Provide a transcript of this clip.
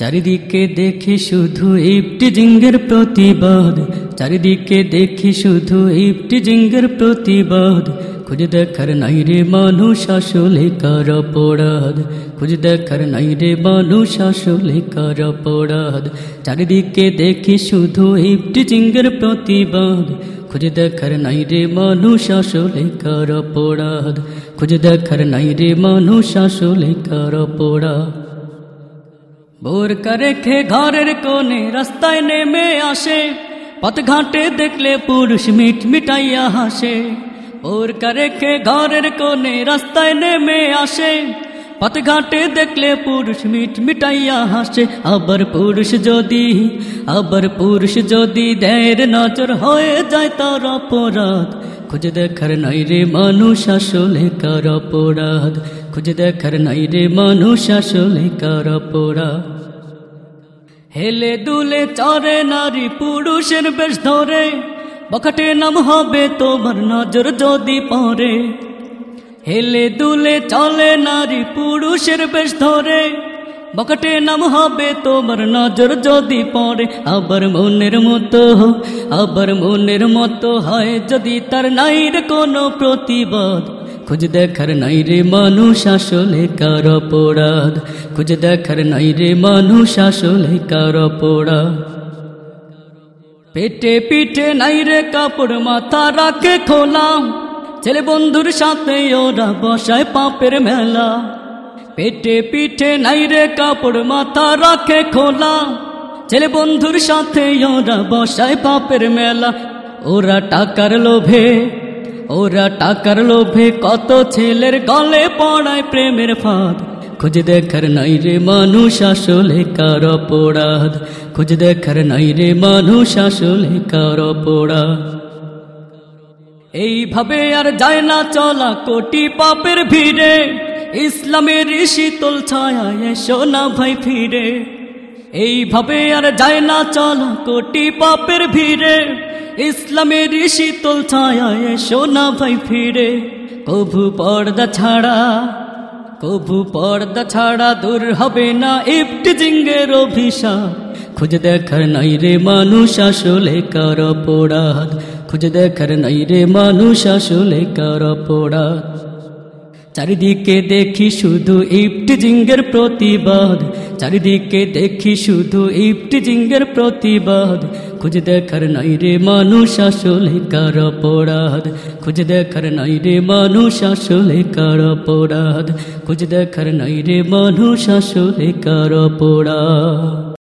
চারিদিকে দেখি শুধু ইফটিজিঙ্গের প্রতিবাদ। চারিদিকে দেখি শুধু ইফটিজিঙ্গের প্রতিবাদ। খুঁজে দেখার নাই রে মানুষ আসলে কার অপরাধ। খুঁজে দেখার নাই রে মানুষ আসলে কার অপরাধ। চারিদিকে দেখি শুধু ইফটিজিঙ্গের প্রতিবাদ। খুঁজে দেখার নাই রে মানুষ আসলে কার অপরাধ। খুঁজে দেখার নাই রে মানুষ আসলে কার অপরাধ। বোরকা রেখে ঘরের কোণে রাস্তায় নেমে আসে। পথঘাটে দেখলে পুরুষ মিট মিটাইয়া হাসে। বোরকা রেখে ঘরের কোণে রাস্তায় নেমে আসে। পথঘাটে দেখলে পুরুষ মিট মিটাইয়া হাসে। আবার পুরুষ যদি, আবার পুরুষ যদি দেয়ের নজর হয়ে যায় তার অপরাধ। খুঁজে দেখার নাই রে মানুষ আসলে কার অপরাধ। খুঁজে দেখার নাই রে মানুষ আসলে কার অপরাধ? হেলে দুলে চরে নারী পুরুষের বেশ ধরে, বখাটে নাম হবে তোমার নজর যদি পড়ে। হেলে দুলে চলে নারী পুরুষের বেশ ধরে বকটে নাম হবে তোমার নজর যদি পড়ে। আবার মনের মতো, আবার মনের মতো হয় যদি তার নাই রে কোনো প্রতিবাদ। খুঁজ দেখার নাই রে মানুষ আসলে কার অপরাধ? খুঁজ দেখার নাই রে মানুষ আসলে কার অপরাধ? পেটে পিঠে নাই রে কাপড় মাথা রাখে খোলা। ছেলে বন্ধুর সাথে ওরা বসায় পাপের মেলা। পেটে পিঠে নাই রে কাপড় মাথা রাখে খোলা। ছেলে বন্ধুর সাথে ওরা বসায় পাপের মেলা। ওরা টাকার লোভে ওরা টাকার লোভে কত ছেলের গলে পড়ায় প্রেমের ফাঁদ। খুঁজ দেখার নাই রে মানুষ আসলে কার অপরাধ। খুঁজ দেখার নাই রে মানুষ আসলে কার অপরাধ। এইভাবে আর যায় না চলা কোটি পাপের ভিড়ে। ইসলামের শীতল ছায়া এসো না ভাই ফিরে। এইভাবে আর যায় না চলা, কোটি পাপের ভিড়ে। ইসলামের শীতল ছায়া এসো না ভাই ফিরে। কভু পর্দা ছাড়া, কভু পর্দা ছাড়া দূর হবে না ইফটি জিঙ্গের অভিশাপ। খুঁজে দেখার নাই রে মানুষ আসলে কার অপরাধ। খুঁজে দেখার নাই রে মানুষ আসলে কার অপরাধ। চারিদিকে দেখি শুধু ইফটি জিঙ্গের প্রতিবাদ। চারিদিকে দেখি শুধু ইফটি জিঙ্গের প্রতিবাদ। খুঁজে দেখার নাই রে মানুষ আসলে কার অপরাধ। খুঁজে দেখার নাই রে মানুষ আসলে কার অপরাধ। খুঁজে দেখার নাই রে মানুষ আসলে কার অপরাধ।